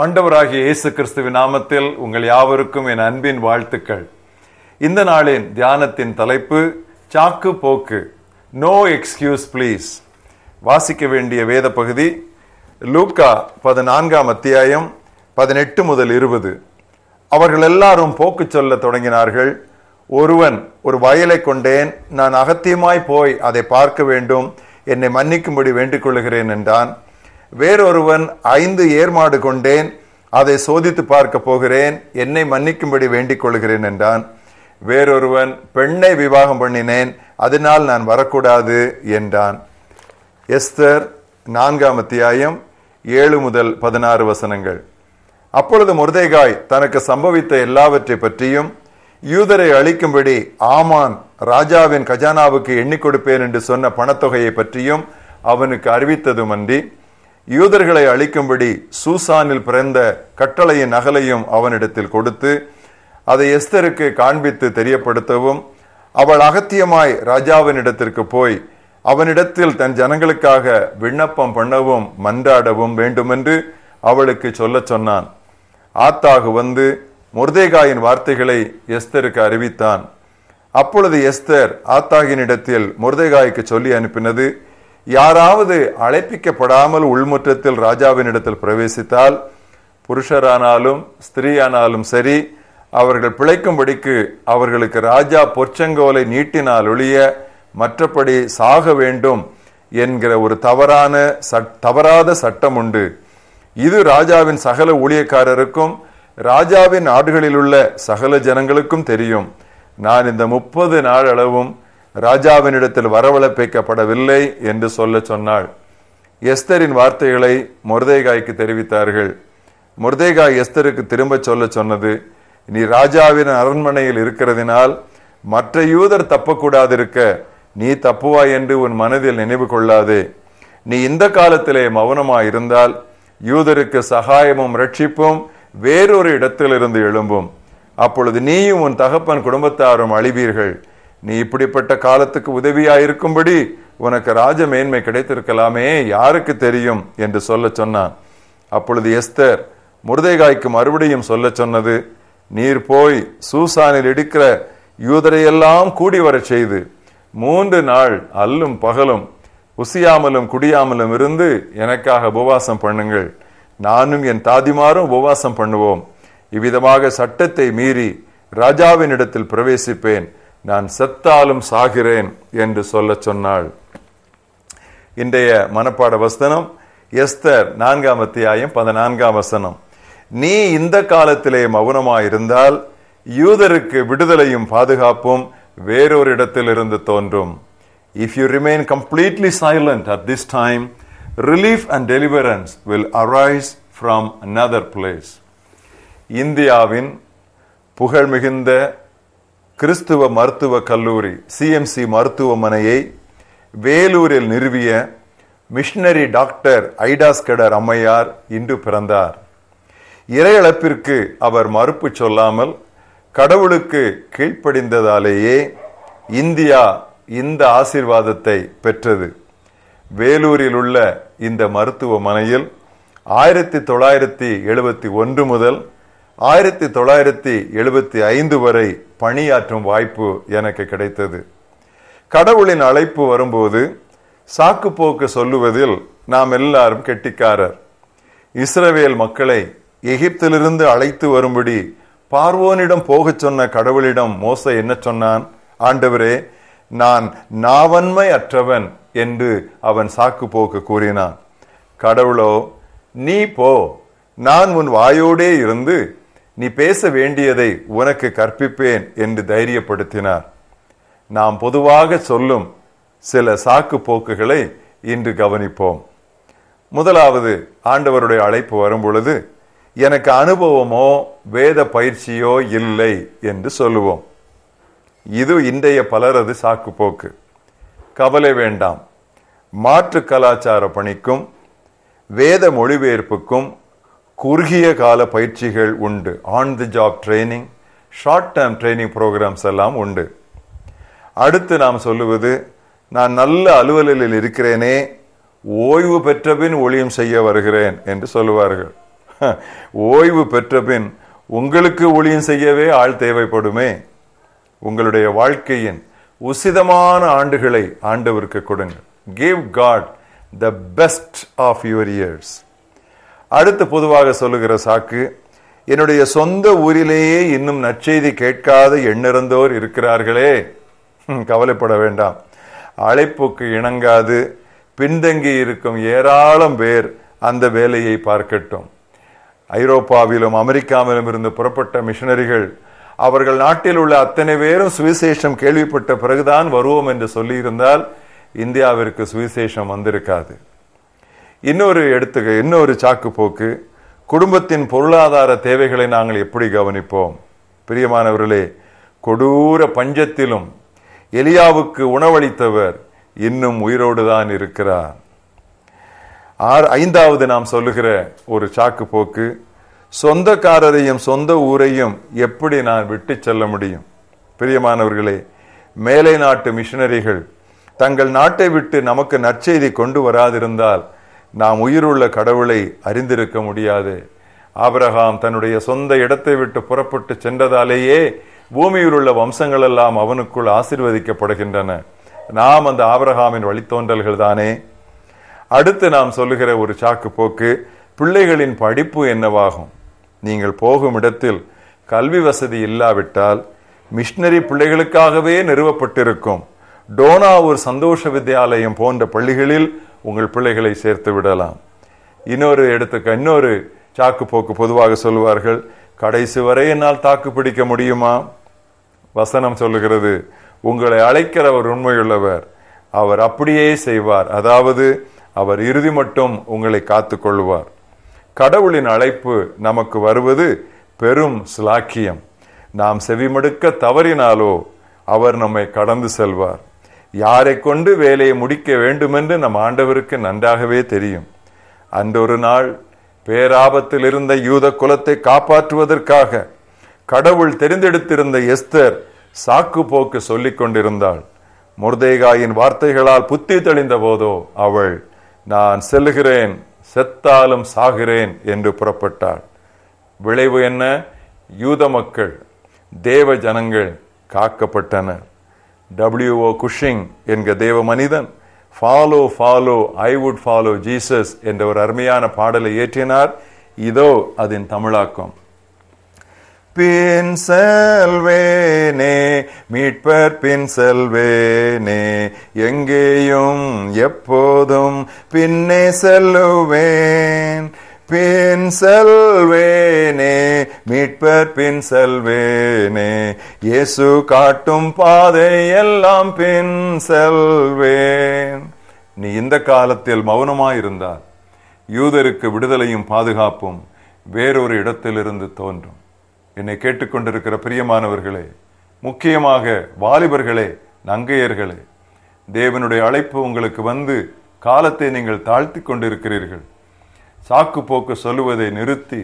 ஆண்டவராகிய இயேசு கிறிஸ்துவின் நாமத்தில் உங்கள் யாவருக்கும் என் அன்பின் வாழ்த்துக்கள். இந்த நாளின் தியானத்தின் தலைப்பு சாக்கு போக்கு. நோ எக்ஸ்கியூஸ் ப்ளீஸ் வாசிக்க வேண்டிய வேத பகுதி லூக்கா பதினான்காம் அத்தியாயம் பதினெட்டு முதல் இருபது. அவர்கள் எல்லாரும் போக்கு சொல்ல தொடங்கினார்கள். ஒருவன் ஒரு வயலை கொண்டேன் நான் அகத்தியமாய் போய் அதை பார்க்க வேண்டும். என்னை மன்னிக்கும்படி வேண்டிக் கொள்கிறேன் என்றான். வேறொருவன் ஐந்து ஏர்மாடு கொண்டேன் அதை சோதித்து பார்க்க போகிறேன் என்னை மன்னிக்கும்படி வேண்டிக் கொள்கிறேன் என்றான். வேறொருவன் பெண்ணை விவாகம் பண்ணினேன் அதனால் நான் வரக்கூடாது என்றான். எஸ்தர் நான்காம் அத்தியாயம் ஏழு முதல் பதினாறு வசனங்கள். அப்பொழுது முருதேகாய் தனக்கு சம்பவித்த எல்லாவற்றை பற்றியும் யூதரை அழிக்கும்படி ஆமான் ராஜாவின் கஜானாவுக்கு எண்ணிக் கொடுப்பேன் என்று சொன்ன பணத்தொகையை பற்றியும் அவனுக்கு அறிவித்ததுமன்றி யூதர்களை அழிக்கும்படி சூசானில் பிறந்த கட்டளையின் நகலையும் அவனிடத்தில் கொடுத்து அதை எஸ்தருக்கு காண்பித்து தெரியப்படுத்தவும் அவள் அகத்தியமாய் ராஜாவினிடத்திற்கு போய் அவனிடத்தில் தன் ஜனங்களுக்காக விண்ணப்பம் பண்ணவும் மன்றாடவும் வேண்டுமென்று அவளுக்கு சொல்ல சொன்னான். ஆத்தாகு வந்து முர்தேகாயின் வார்த்தைகளை எஸ்தருக்கு அறிவித்தான். அப்பொழுது எஸ்தர் ஆத்தாகினிடத்தில் முர்தேகாய்க்கு சொல்லி அனுப்பினது யாராவது அழைப்பிக்கப்படாமல் உள்முற்றத்தில் ராஜாவினிடத்தில் பிரவேசித்தால் புருஷரானாலும் ஸ்திரீயானாலும் சரி அவர்கள் பிழைக்கும்படிக்கு அவர்களுக்கு ராஜா பொற்சங்கோலை நீட்டினால் ஒழிய மற்றபடி சாக வேண்டும் என்கிற ஒரு தவறான தவறாத சட்டம் உண்டு. இது ராஜாவின் சகல ஊழியக்காரருக்கும் ராஜாவின் நாடுகளில் உள்ள சகல ஜனங்களுக்கும் தெரியும். நான் இந்த முப்பது நாள் அளவும் ராஜாவினிடத்தில் வரவழைப்பிக்கப்படவில்லை என்று சொல்ல சொன்னாள். எஸ்தரின் வார்த்தைகளை முருதேகாய்க்கு தெரிவித்தார்கள். முருதேகாய் எஸ்தருக்கு திரும்ப சொல்ல சொன்னது நீ ராஜாவின் அரண்மனையில் இருக்கிறதினால் மற்ற யூதர் தப்பக்கூடாதிருக்க நீ தப்புவாய் என்று உன் மனதில் நினைவு கொள்ளாதே. நீ இந்த காலத்திலே மௌனமாய் இருந்தால் யூதருக்கு சகாயமும் ரட்சிப்பும் வேறொரு இடத்திலிருந்து எழும்பும். அப்பொழுது நீயும் உன் தகப்பன் குடும்பத்தாரும் அழிவீர்கள். நீ இப்படிப்பட்ட காலத்துக்கு உதவியாயிருக்கும்படி உனக்கு ராஜ மேன்மை கிடைத்திருக்கலாமே யாருக்கு தெரியும்? என்று சொல்ல சொன்னான். அப்பொழுது எஸ்தர் முருதைகாய்க்கு மறுபடியும் சொல்ல சொன்னது. நீர் போய் சூசானில் இடிக்கிற யூதரையெல்லாம் கூடி வர செய்து மூன்று நாள் அல்லும் பகலும் உசியாமலும் குடியாமலும் இருந்து எனக்காக உபவாசம் பண்ணுங்கள். நானும் என் தாதிமாரும் உபவாசம் பண்ணுவோம். இவ்விதமாக சட்டத்தை மீறி ராஜாவின் இடத்தில் பிரவேசிப்பேன். நான் செத்தாலும் சாகிறேன் என்று சொல்ல சொன்னாள். இன்றைய மனப்பாட வசனம் எஸ்தர் நான்காம் அத்தியாயம் பதினான்காம் வசனம். நீ இந்த காலத்திலே மௌனமாயிருந்தால் யூதருக்கு விடுதலையும் பாதுகாப்பும் வேறொரு இடத்தில் இருந்து தோன்றும். If you remain completely silent at this time relief and deliverance will arise from another place இந்தியாவின் புகழ் மிகுந்த கிறிஸ்துவ மருத்துவ கல்லூரி சிஎம்சி மருத்துவமனையை வேலூரில் நிறுவிய மிஷனரி டாக்டர் ஐடாஸ்கடர் அம்மையார் இன்று பிறந்தார். இறையளப்பிற்கு அவர் மறுப்பு சொல்லாமல் கடவுளுக்கு கீழ்ப்படிந்ததாலேயே இந்தியா இந்த ஆசிர்வாதத்தை பெற்றது. வேலூரில் உள்ள இந்த மருத்துவமனையில் ஆயிரத்தி தொள்ளாயிரத்தி எழுபத்தி ஒன்று முதல் ஆயிரத்தி தொள்ளாயிரத்தி எழுபத்தி ஐந்து வரை பணியாற்றும் வாய்ப்பு எனக்கு கிடைத்தது. கடவுளின் அழைப்பு வரும்போது சாக்கு போக்கு சொல்லுவதில் நாம் எல்லாரும் கெட்டிக்காரர். இஸ்ரவேல் மக்களை எகிப்திலிருந்து அழைத்து வரும்படி பார்வோனிடம் போகச் சொன்ன கடவுளிடம் மோச என்ன சொன்னான்? ஆண்டவரே நான் நாவன்மை அற்றவன் என்று அவன் சாக்கு போக்கு கூறினான். கடவுளோ நீ போ. நான் உன் வாயோடே இருந்து நீ பேச வேண்டியதை உனக்கு கற்பிப்பேன் என்று தைரியப்படுத்தினார். நாம் பொதுவாக சொல்லும் சில சாக்கு போக்குகளை இன்று கவனிப்போம். முதலாவது ஆண்டவருடைய அழைப்பு வரும் பொழுது எனக்கு அனுபவமோ வேத பயிற்சியோ இல்லை என்று சொல்லுவோம். இது இன்றைய பலரது சாக்கு போக்கு. கவலை வேண்டாம். மாற்று கலாச்சார பணிக்கும் வேத மொழிபெயர்ப்புக்கும் குறுகிய கால பயிற்சிகள் உண்டு. On the job training short term training programs எல்லாம் உண்டு. அடுத்து நாம் சொல்லுவது நான் நல்ல அலுவலில் இருக்கிறேனே ஓய்வு பெற்றபின் ஒளியம் செய்ய வருகிறேன் என்று சொல்லுவார்கள். ஓய்வு பெற்ற பின் உங்களுக்கு ஒளியம் செய்யவே ஆள் தேவைப்படுமே. உங்களுடைய வாழ்க்கையின் உசிதமான ஆண்டுகளை ஆண்டவருக்கு கொடுங்கள். Give God the best of your years அடுத்து பொதுவாக சொல்லுகிற சாக்கு என்னுடைய சொந்த ஊரிலேயே இன்னும் நற்செய்தி கேட்காத எண்ணிறந்தோர் இருக்கிறார்களே. கவலைப்பட வேண்டாம். அழைப்புக்கு இணங்காது. பின்தங்கி இருக்கும் ஏராளம் பேர் அந்த வேலையை பார்க்கட்டும். ஐரோப்பாவிலும் அமெரிக்காவிலும் இருந்து புறப்பட்ட மிஷனரிகள் அவர்கள் நாட்டில் உள்ள அத்தனை பேரும் சுவிசேஷம் கேள்விப்பட்ட பிறகுதான் வருவோம் என்று சொல்லியிருந்தால் இந்தியாவிற்கு சுவிசேஷம் வந்திருக்காது. இன்னொரு எடுத்துக்க இன்னொரு சாக்கு போக்கு குடும்பத்தின் பொருளாதார தேவைகளை நாங்கள் எப்படி கவனிப்போம்? பிரியமானவர்களே கொடூர பஞ்சத்திலும் எலியாவுக்கு உணவளித்தவர் இன்னும் உயிரோடு தான் இருக்கிறார். ஆறு ஐந்தாவது நாம் சொல்லுகிற ஒரு சாக்கு போக்கு சொந்தக்காரரையும் சொந்த ஊரையும் எப்படி நான் விட்டு செல்ல முடியும்? பிரியமானவர்களே மேலை நாட்டு மிஷினரிகள் தங்கள் நாட்டை விட்டு நமக்கு நற்செய்தி கொண்டு வராதிருந்தால் நாம் உயிருள்ள கடவுளை அறிந்திருக்க முடியாது. ஆபிரகாம் தன்னுடைய சொந்த இடத்தை விட்டு புறப்பட்டு சென்றதாலேயே பூமியில் உள்ள வம்சங்கள் எல்லாம் அவனுக்குள் ஆசிர்வதிக்கப்படுகின்றன. நாம் அந்த ஆபிரகாமின் வழித்தோன்றல்கள் தானே? அடுத்து நாம் சொல்லுகிற ஒரு சாக்கு போக்கு பிள்ளைகளின் படிப்பு என்னவாகும்? நீங்கள் போகும் இடத்தில் கல்வி வசதி இல்லாவிட்டால் மிஷினரி பிள்ளைகளுக்காகவே நிறுவப்பட்டிருக்கும். டோனா ஒரு சந்தோஷ வித்யாலயம் போன்ற பள்ளிகளில் உங்கள் பிள்ளைகளை சேர்த்து விடலாம். இன்னொரு இடத்துக்கு இன்னொரு சாக்கு போக்கு பொதுவாக சொல்லுவார்கள் கடைசி வரை என்னால் தாக்கு பிடிக்க முடியுமா? வசனம் சொல்லுகிறது உங்களை அழைக்கிறவர் உண்மையுள்ளவர் அவர் அப்படியே செய்வார். அதாவது அவர் இறுதி மட்டும் உங்களை காத்து கொள்வார் கடவுளின் அழைப்பு நமக்கு வருவது பெரும் சிலாக்கியம். நாம் செவிமடுக்க தவறினாலோ அவர் நம்மை கடந்து செல்வார். யாரை கொண்டு வேலையை முடிக்க வேண்டுமென்று நம் ஆண்டவருக்கு நன்றாகவே தெரியும். அன்றொரு நாள் பேராபத்தில் இருந்த யூத குலத்தை காப்பாற்றுவதற்காக கடவுள் தெரிந்தெடுத்திருந்த எஸ்தர் சாக்கு போக்கு சொல்லிக் கொண்டிருந்தாள். முர்தேகாயின் வார்த்தைகளால் புத்தி தெளிந்த போதோ அவள் நான் செல்லுகிறேன் செத்தாலும் சாகிறேன் என்று புறப்பட்டாள். விளைவு என்ன? யூத மக்கள் தேவ ஜனங்கள் காக்கப்பட்டனர். டபிள்யூ ஓ குஷிங் என்கிற தேவ மனிதன். Follow follow I would follow Jesus என்ற ஒரு அருமையான பாடலை இயற்றினார் இதோ அதன் தமிழாக்கம். பின் செல்வேனே மீட்பர் பின் செல்வேனே எங்கேயும் எப்போதும் பின்னே செல்லுவேன். பின் செல்வேனே மீட்பர் பின் செல்வேனே. இயேசு காட்டும் பாதை எல்லாம் பின் செல்வேன். நீ இந்த காலத்தில் மௌனமாயிருந்தால் யூதருக்கு விடுதலையும் பாதுகாப்பும் வேறொரு இடத்திலிருந்து தோன்றும். என்னை கேட்டுக்கொண்டிருக்கிற பிரியமானவர்களே முக்கியமாக வாலிபர்களே நங்கையர்களே தேவனுடைய அழைப்பு உங்களுக்கு வந்து காலத்தை நீங்கள் தாழ்த்தி கொண்டிருக்கிறீர்கள் சாக்கு போக்கு சொல்லுவதை நிறுத்தி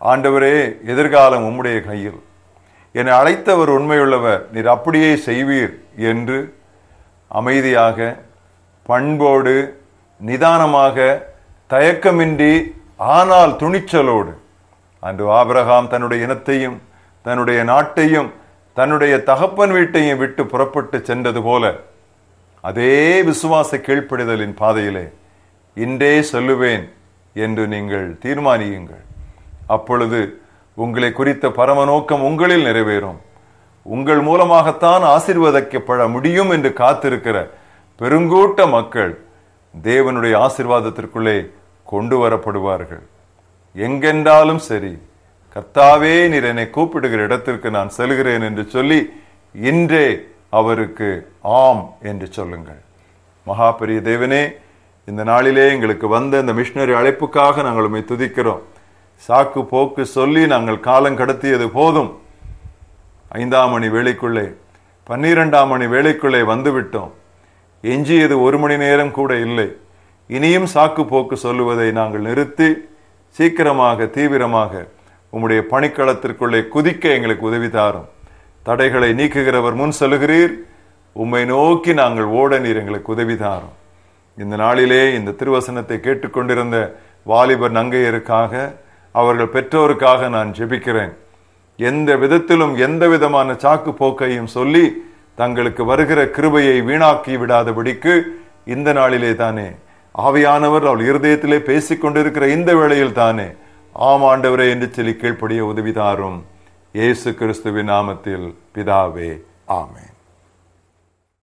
ஆண்டவரே எதிர்காலம் உம்முடைய கையில். என்னை அழைத்தவர் உண்மையுள்ளவர் நீர் அப்படியே செய்வீர் என்று அமைதியாக பண்போடு நிதானமாக தயக்கமின்றி ஆனால் துணிச்சலோடு அன்று ஆபிரகாம் தன்னுடைய இனத்தையும் தன்னுடைய நாட்டையும் தன்னுடைய தகப்பன் வீட்டையும் விட்டு புறப்பட்டு சென்றது போல அதே விசுவாச கீழ்ப்படிதலின் பாதையிலே இன்றே சொல்லுவேன் என்று நீங்கள் தீர்மானியுங்கள். அப்பொழுது உங்களை குறித்த பரம நோக்கம் உங்களில் நிறைவேறும். உங்கள் மூலமாகத்தான் ஆசிர்வதிக்கப்பட முடியும் என்று காத்திருக்கிற பெருங்கூட்ட மக்கள் தேவனுடைய ஆசீர்வாதத்திற்குள்ளே கொண்டு வரப்படுவார்கள். எங்கென்றாலும் சரி கர்த்தாவே நீர் என்னை கூப்பிடுகிற இடத்திற்கு நான் செல்கிறேன் என்று சொல்லி இன்றே அவருக்கு ஆம் என்று சொல்லுங்கள். மகாபெரிய தேவனே இந்த நாளிலே எங்களுக்கு வந்த இந்த மிஷினரி அழைப்புக்காக நாங்கள் உண்மை துதிக்கிறோம். சாக்கு போக்கு சொல்லி நாங்கள் காலம் கடத்தியது போதும். ஐந்தாம் மணி வேலைக்குள்ளே பன்னிரெண்டாம் மணி வேலைக்குள்ளே வந்துவிட்டோம். எஞ்சியது ஒரு மணி நேரம் கூட இல்லை. இனியும் சாக்கு போக்கு சொல்லுவதை நாங்கள் நிறுத்தி சீக்கிரமாக தீவிரமாக உம்முடைய பணிக்களத்திற்குள்ளே குதிக்க எங்களுக்கு உதவி தாரும். தடைகளை நீக்குகிறவர் முன் சொல்லுகிறீர். உம்மை நோக்கி நாங்கள் ஓட நீர் எங்களுக்கு உதவி தாரும். இந்த நாளிலே இந்த திருவசனத்தை கேட்டுக்கொண்டிருந்த வாலிபர் நங்கையருக்காக அவர்கள் பெற்றோருக்காக நான் ஜெபிக்கிறேன். எந்த விதத்திலும் எந்த விதமான சாக்கு போக்கையும் சொல்லி தங்களுக்கு வருகிற கிருபையை வீணாக்கி விடாதபடிக்கு இந்த நாளிலே தானே. ஆவியானவர் அவள் இருதயத்திலே பேசிக் கொண்டிருக்கிற இந்த வேளையில் தானே. ஆம் ஆண்டவரே என்று சொல்லி கீழ்ப்படிய உதவிதாரும் இயேசு கிறிஸ்துவின் நாமத்தில் பிதாவே ஆமே